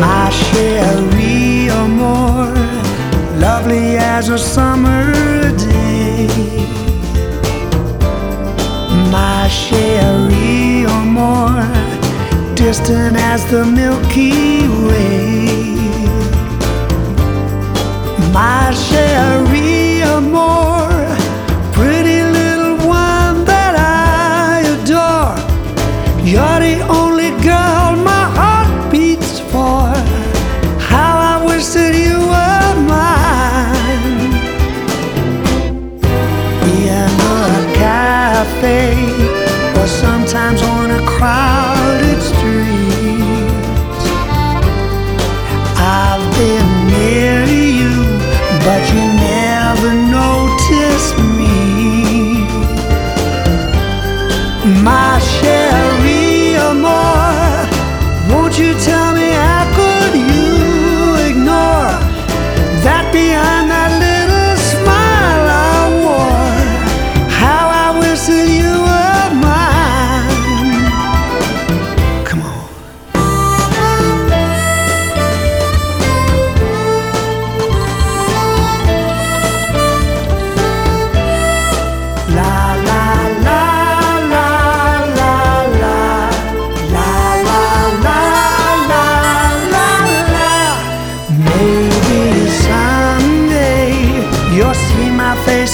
my Sherry or more lovely as a summer day. My Sherry or more distant as the Milky Way. My Cherie. sometimes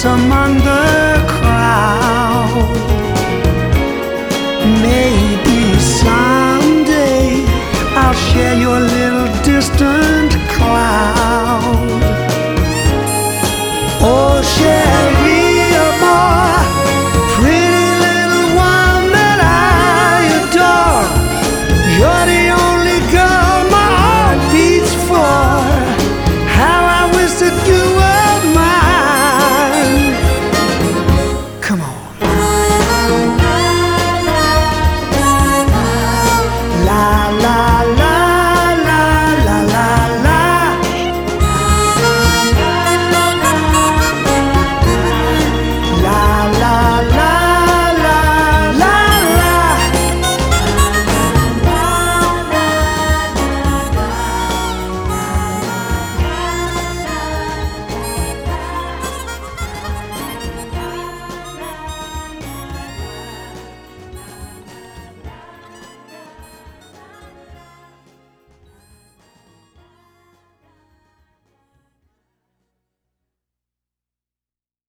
some under